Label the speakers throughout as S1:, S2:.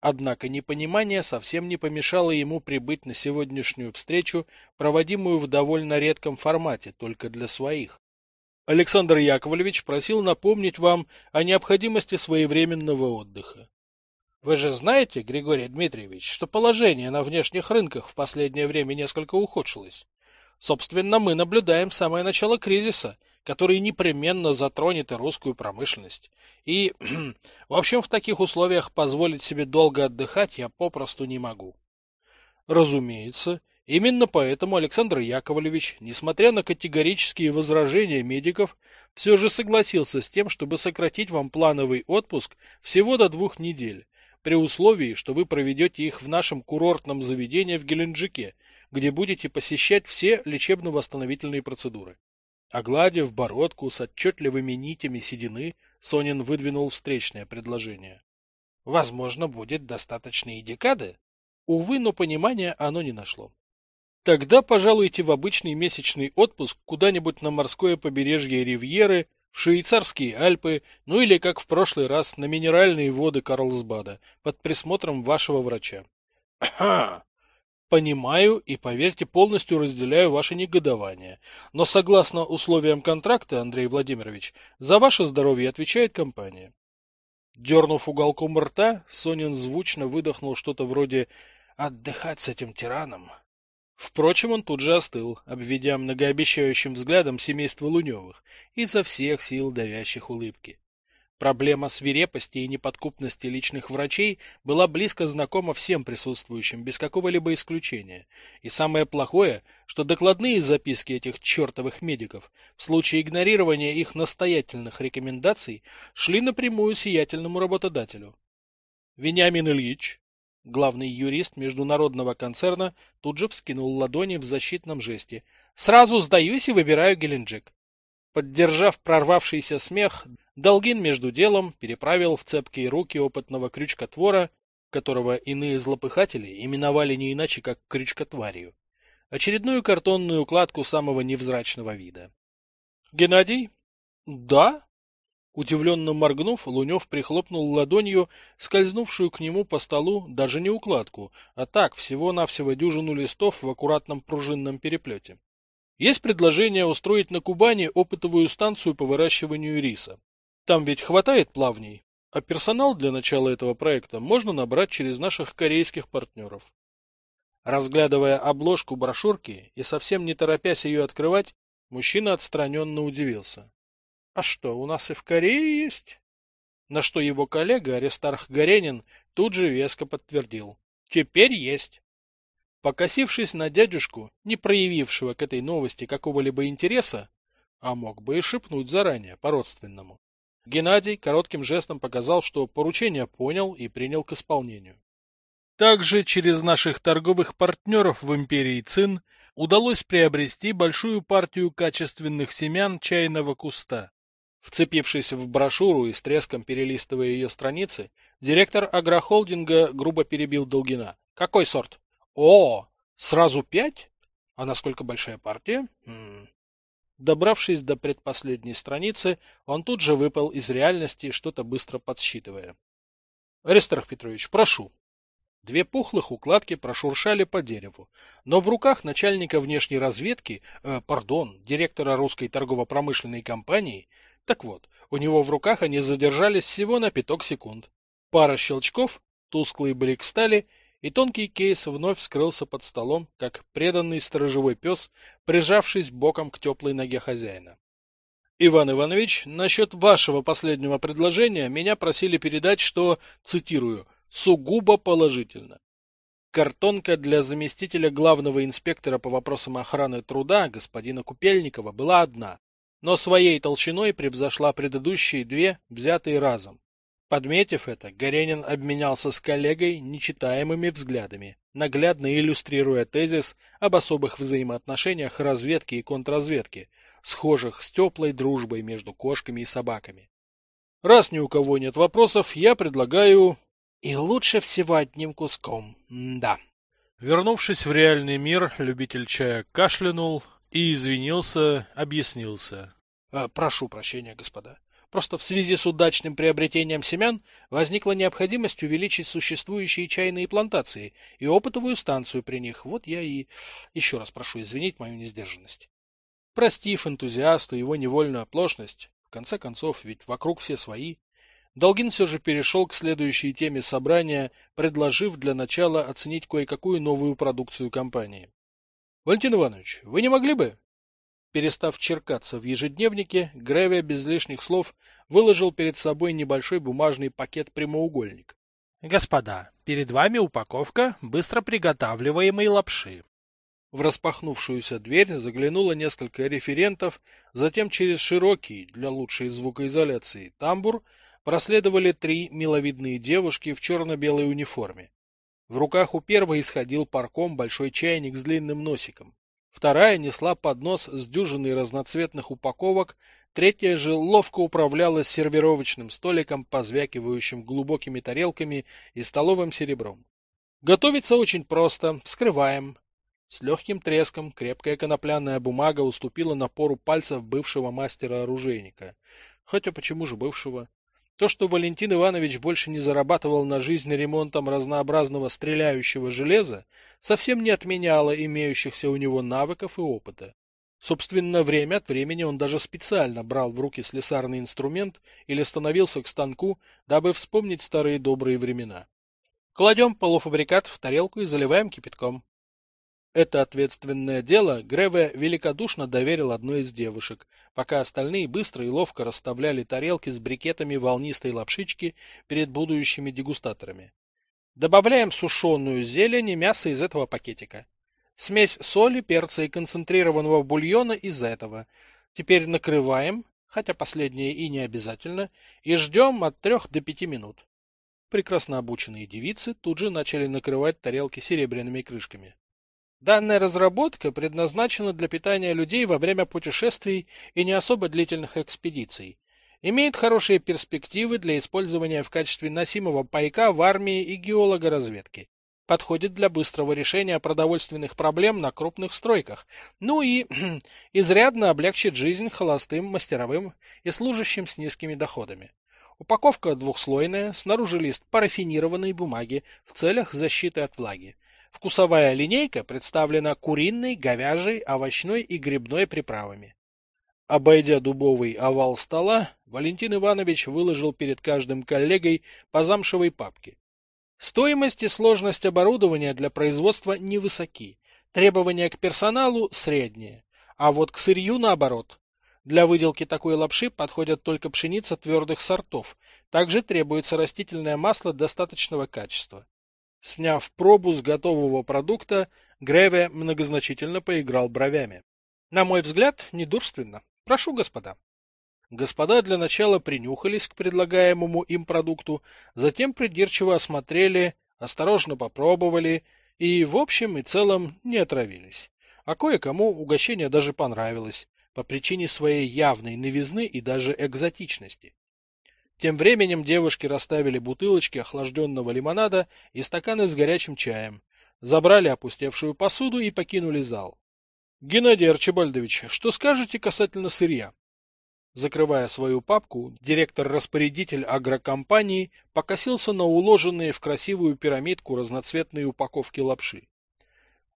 S1: Однако непонимание совсем не помешало ему прибыть на сегодняшнюю встречу, проводимую в довольно редком формате, только для своих. Александр Яковлевич просил напомнить вам о необходимости своевременного отдыха. Вы же знаете, Григорий Дмитриевич, что положение на внешних рынках в последнее время несколько ухудшилось. Собственно, мы наблюдаем самое начало кризиса, который непременно затронет и русскую промышленность. И, в общем, в таких условиях позволить себе долго отдыхать я попросту не могу. Разумеется, именно поэтому Александр Яковлевич, несмотря на категорические возражения медиков, все же согласился с тем, чтобы сократить вам плановый отпуск всего до двух недель, при условии, что вы проведете их в нашем курортном заведении в Геленджике, где будете посещать все лечебно-восстановительные процедуры. Огладив бородку с отчетливыми нитями седины, Сонин выдвинул встречное предложение. Возможно, будет достаточно и декады. Увы, но понимания оно не нашло. Тогда пожалуйте в обычный месячный отпуск куда-нибудь на морское побережье Ривьеры, в швейцарские Альпы, ну или, как в прошлый раз, на минеральные воды Карлсбада, под присмотром вашего врача. Ага, Понимаю и, поверьте, полностью разделяю ваше негодование. Но согласно условиям контракта, Андрей Владимирович, за ваше здоровье отвечает компания. Дернув уголком рта, Сонин звучно выдохнул что-то вроде «отдыхать с этим тираном». Впрочем, он тут же остыл, обведя многообещающим взглядом семейство Луневых, изо всех сил давящих улыбки. Проблема свирепости и неподкупности личных врачей была близко знакома всем присутствующим, без какого-либо исключения. И самое плохое, что докладные записки этих чертовых медиков в случае игнорирования их настоятельных рекомендаций шли напрямую сиятельному работодателю. Вениамин Ильич, главный юрист международного концерна, тут же вскинул ладони в защитном жесте. «Сразу сдаюсь и выбираю Геленджик». Поддержав прорвавшийся смех, Долгин между делом переправил в цепкие руки опытного крючкотвора, которого иные злопыхатели именовали не иначе, как крючкотварью, очередную картонную укладку самого невзрачного вида. — Геннадий? — Да? Удивленно моргнув, Лунев прихлопнул ладонью скользнувшую к нему по столу даже не укладку, а так всего-навсего дюжину листов в аккуратном пружинном переплете. Есть предложение устроить на Кубани опытовую станцию по выращиванию риса. Там ведь хватает плавней, а персонал для начала этого проекта можно набрать через наших корейских партнеров. Разглядывая обложку брошюрки и совсем не торопясь ее открывать, мужчина отстраненно удивился. — А что, у нас и в Корее есть? На что его коллега Аристарх Горенин тут же веско подтвердил. — Теперь есть. Покосившись на дядюшку, не проявившего к этой новости какого-либо интереса, а мог бы и шепнуть заранее, по-родственному, Геннадий коротким жестом показал, что поручение понял и принял к исполнению. Также через наших торговых партнеров в империи Цин удалось приобрести большую партию качественных семян чайного куста. Вцепившись в брошюру и с треском перелистывая ее страницы, директор агрохолдинга грубо перебил Долгина. Какой сорт? О, сразу пять? А насколько большая партия? М -м. Добравшись до предпоследней страницы, он тут же выпал из реальности, что-то быстро подсчитывая. — Аристарх Петрович, прошу. Две пухлых укладки прошуршали по дереву, но в руках начальника внешней разведки, э, пардон, директора русской торгово-промышленной компании, так вот, у него в руках они задержались всего на пяток секунд. Пара щелчков, тусклый блик стали, и тонкий кейс вновь скрылся под столом, как преданный сторожевой пес, прижавшись боком к теплой ноге хозяина. Иван Иванович, насчет вашего последнего предложения меня просили передать, что, цитирую, сугубо положительно. Картонка для заместителя главного инспектора по вопросам охраны труда господина Купельникова была одна, но своей толщиной превзошла предыдущие две, взятые разом. Подметив это, Горенин обменялся с коллегой нечитаемыми взглядами, наглядно иллюстрируя тезис об особых взаимоотношениях разведки и контрразведки, схожих с теплой дружбой между кошками и собаками. Раз ни у кого нет вопросов, я предлагаю... И лучше всего одним куском, да. Вернувшись в реальный мир, любитель чая кашлянул и извинился, объяснился. «Э, прошу прощения, господа. Просто в связи с удачным приобретением семян возникла необходимость увеличить существующие чайные плантации и опытовую станцию при них. Вот я и еще раз прошу извинить мою несдержанность. Простив энтузиасту его невольную оплошность, в конце концов, ведь вокруг все свои, Долгин все же перешел к следующей теме собрания, предложив для начала оценить кое-какую новую продукцию компании. — Валентин Иванович, вы не могли бы? Перестав черкаться в ежедневнике, Гревия без лишних слов выложил перед собой небольшой бумажный пакет-прямоугольник. — Господа, перед вами упаковка быстро приготавливаемой лапши. В распахнувшуюся дверь заглянуло несколько референтов, затем через широкий, для лучшей звукоизоляции, тамбур проследовали три миловидные девушки в черно-белой униформе. В руках у первой исходил парком большой чайник с длинным носиком. Вторая несла поднос с дюжиной разноцветных упаковок, третья же ловко управляла сервировочным столиком, позвякивающим глубокими тарелками и столовым серебром. Готовится очень просто. Вскрываем. С легким треском крепкая конопляная бумага уступила напору пальцев бывшего мастера-оружейника. Хотя почему же бывшего? То, что Валентин Иванович больше не зарабатывал на жизнь ремонтом разнообразного стреляющего железа, совсем не отменяло имеющихся у него навыков и опыта. Собственно, время от времени он даже специально брал в руки слесарный инструмент или становился к станку, дабы вспомнить старые добрые времена. Кладем полуфабрикат в тарелку и заливаем кипятком. Это ответственное дело Греве великодушно доверил одной из девушек, пока остальные быстро и ловко расставляли тарелки с брикетами волнистой лапшички перед будущими дегустаторами. Добавляем сушеную зелень и мясо из этого пакетика. Смесь соли, перца и концентрированного бульона из этого. Теперь накрываем, хотя последнее и не обязательно, и ждем от трех до пяти минут. Прекрасно обученные девицы тут же начали накрывать тарелки серебряными крышками. Данная разработка предназначена для питания людей во время путешествий и не особо длительных экспедиций. Имеет хорошие перспективы для использования в качестве носимого пайка в армии и геологоразведке. Подходит для быстрого решения продовольственных проблем на крупных стройках. Ну и изрядно облегчит жизнь холостым, мастеровым и служащим с низкими доходами. Упаковка двухслойная, снаружи лист парафинированной бумаги в целях защиты от влаги. Вкусовая линейка представлена куриной, говяжьей, овощной и грибной приправами. Обойдя дубовый овал стола, Валентин Иванович выложил перед каждым коллегой по замшевой папке. Стоимость и сложность оборудования для производства невысоки, требования к персоналу средние, а вот к сырью наоборот. Для выделки такой лапши подходят только пшеница твердых сортов, также требуется растительное масло достаточного качества. Сняв пробу с готового продукта, Греве многозначительно поиграл бровями. На мой взгляд, недурственно. Прошу, господа. Господа для начала принюхались к предлагаемому им продукту, затем придирчиво осмотрели, осторожно попробовали и, в общем и целом, не отравились. А кое-кому угощение даже понравилось, по причине своей явной новизны и даже экзотичности. Тем временем девушки расставили бутылочки охлажденного лимонада и стаканы с горячим чаем, забрали опустевшую посуду и покинули зал. — Геннадий Арчибальдович, что скажете касательно сырья? Закрывая свою папку, директор-распорядитель агрокомпании покосился на уложенные в красивую пирамидку разноцветные упаковки лапши.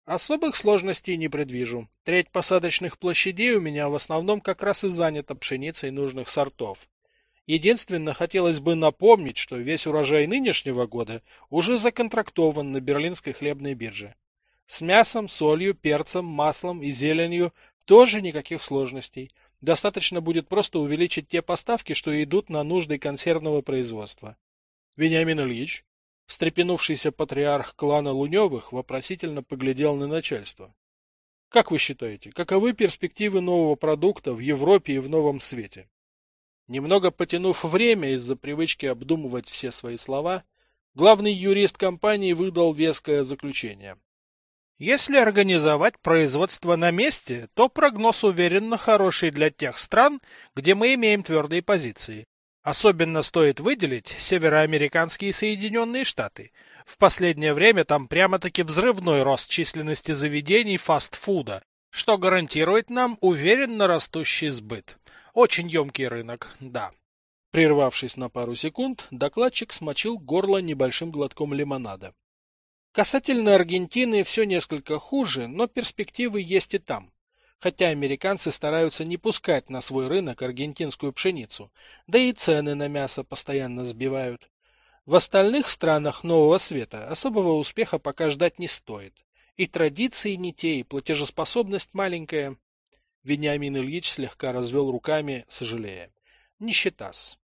S1: Особых сложностей не предвижу. Треть посадочных площадей у меня в основном как раз и занята пшеницей нужных сортов. Единственно, хотелось бы напомнить, что весь урожай нынешнего года уже законтрактован на берлинской хлебной бирже. С мясом, солью, перцем, маслом и зеленью тоже никаких сложностей. Достаточно будет просто увеличить те поставки, что идут на нужды консервного производства. Вениамин Ильич, встрепенувшийся патриарх клана Луневых, вопросительно поглядел на начальство. Как вы считаете, каковы перспективы нового продукта в Европе и в новом свете? Немного потянув время из-за привычки обдумывать все свои слова, главный юрист компании выдал веское заключение. Если организовать производство на месте, то прогноз уверенно хороший для тех стран, где мы имеем твердые позиции. Особенно стоит выделить североамериканские Соединенные Штаты. В последнее время там прямо-таки взрывной рост численности заведений фастфуда, что гарантирует нам уверенно растущий сбыт. Очень емкий рынок, да. Прервавшись на пару секунд, докладчик смочил горло небольшим глотком лимонада. Касательно Аргентины все несколько хуже, но перспективы есть и там. Хотя американцы стараются не пускать на свой рынок аргентинскую пшеницу, да и цены на мясо постоянно сбивают. В остальных странах Нового Света особого успеха пока ждать не стоит. И традиции не те, и платежеспособность маленькая. Вениамин Ильич слегка развел руками, сожалея. Нищета-с.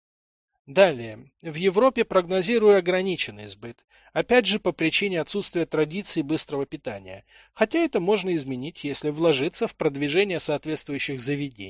S1: Далее. В Европе прогнозирую ограниченный сбыт. Опять же по причине отсутствия традиций быстрого питания. Хотя это можно изменить, если вложиться в продвижение соответствующих заведений.